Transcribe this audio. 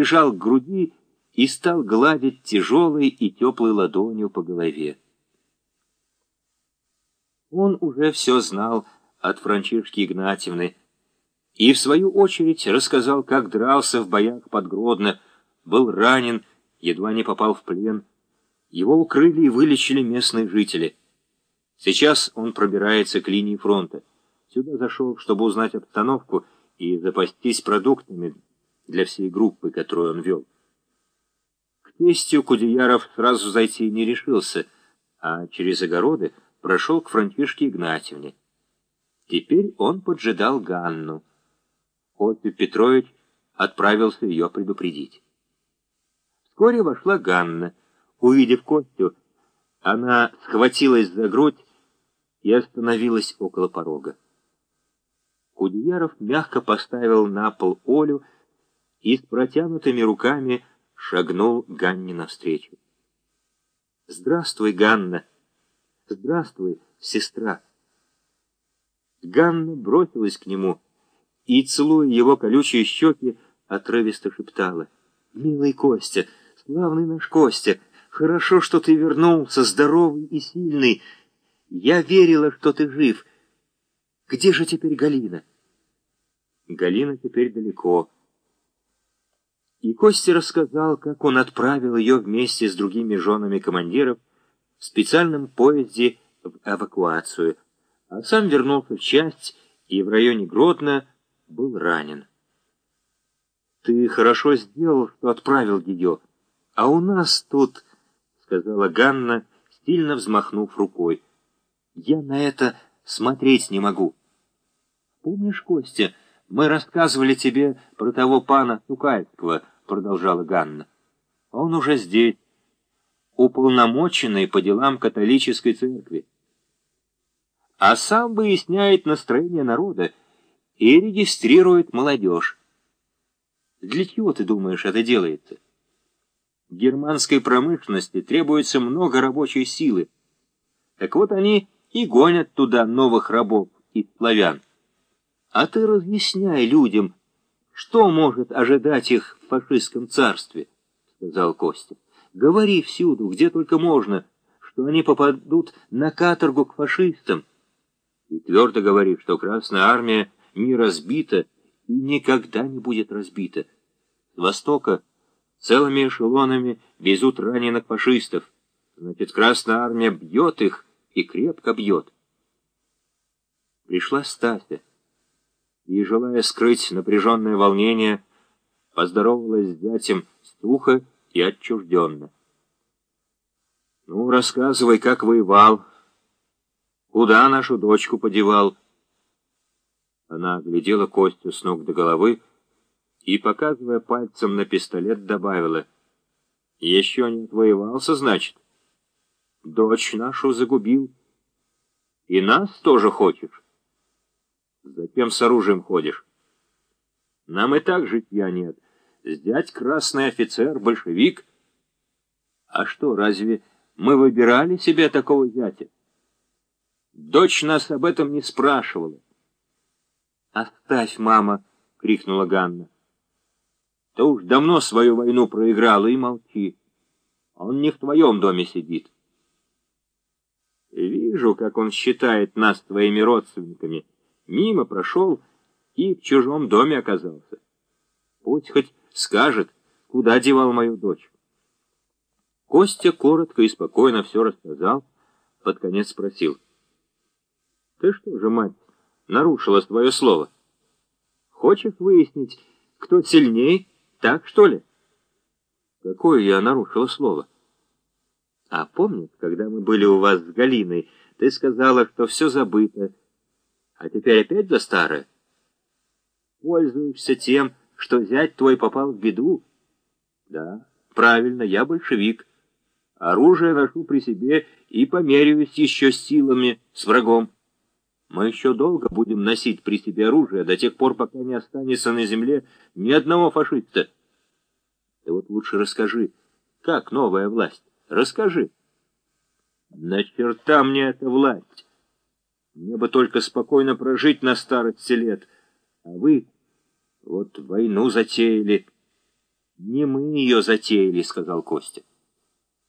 прижал к груди и стал гладить тяжелой и теплой ладонью по голове. Он уже все знал от Франчишки Игнатьевны и, в свою очередь, рассказал, как дрался в боях под Гродно, был ранен, едва не попал в плен. Его укрыли и вылечили местные жители. Сейчас он пробирается к линии фронта. Сюда зашел, чтобы узнать обстановку и запастись продуктами для всей группы, которую он вел. К тестью Кудеяров сразу зайти не решился, а через огороды прошел к Франтишке Игнатьевне. Теперь он поджидал Ганну. Костя Петрович отправился ее предупредить. Вскоре вошла Ганна. Увидев Костю, она схватилась за грудь и остановилась около порога. Кудеяров мягко поставил на пол Олю и с протянутыми руками шагнул Ганне навстречу. «Здравствуй, Ганна!» «Здравствуй, сестра!» Ганна бросилась к нему и, целуя его колючие щеки, отрывисто шептала. «Милый Костя, славный наш Костя, хорошо, что ты вернулся, здоровый и сильный. Я верила, что ты жив. Где же теперь Галина?» Галина теперь далеко. И Костя рассказал, как он отправил ее вместе с другими женами командиров в специальном поезде в эвакуацию, а сам вернулся в часть и в районе Гродно был ранен. «Ты хорошо сделал, что отправил ее, а у нас тут...» — сказала Ганна, стильно взмахнув рукой. «Я на это смотреть не могу». «Помнишь, Костя, мы рассказывали тебе про того пана Тукальского», — продолжала Ганна. «Он уже здесь» уполномоченный по делам католической церкви. А сам выясняет настроение народа и регистрирует молодежь. Для чего, ты думаешь, это делается? Германской промышленности требуется много рабочей силы. Так вот они и гонят туда новых рабов и славян. А ты разъясняй людям, что может ожидать их в фашистском царстве, сказал Костя. Говори всюду, где только можно, что они попадут на каторгу к фашистам. И твердо говори, что Красная Армия не разбита и никогда не будет разбита. С востока целыми эшелонами везут раненых фашистов. Значит, Красная Армия бьет их и крепко бьет. Пришла Стася и, желая скрыть напряженное волнение, поздоровалась с дядем Стуха и отчужденно. «Ну, рассказывай, как воевал, куда нашу дочку подевал?» Она оглядела Костю с ног до головы и, показывая пальцем на пистолет, добавила, «Еще не отвоевался, значит? Дочь нашу загубил. И нас тоже хочешь? Затем с оружием ходишь. Нам и так житья нет». Зять красный офицер, большевик. А что, разве мы выбирали себе такого зятя? Дочь нас об этом не спрашивала. «Оставь, мама!» — крикнула Ганна. «Ты уж давно свою войну проиграла и молчи. Он не в твоем доме сидит». «Вижу, как он считает нас твоими родственниками. Мимо прошел и в чужом доме оказался. Пусть хоть скажет, куда девал мою дочь. Костя коротко и спокойно все рассказал, под конец спросил. Ты что же, мать, нарушила свое слово? Хочешь выяснить, кто сильней, так что ли? Какое я нарушила слово? А помнишь, когда мы были у вас с Галиной, ты сказала, что все забыто, а теперь опять за старое? Пользуешься тем, что зять твой попал в беду? Да, правильно, я большевик. Оружие ношу при себе и померяюсь еще силами с врагом. Мы еще долго будем носить при себе оружие до тех пор, пока не останется на земле ни одного фашиста. Ты вот лучше расскажи, как новая власть? Расскажи. На черта мне эта власть. Мне бы только спокойно прожить на старости лет, а вы... Вот войну затеяли. «Не мы ее затеяли», — сказал Костя.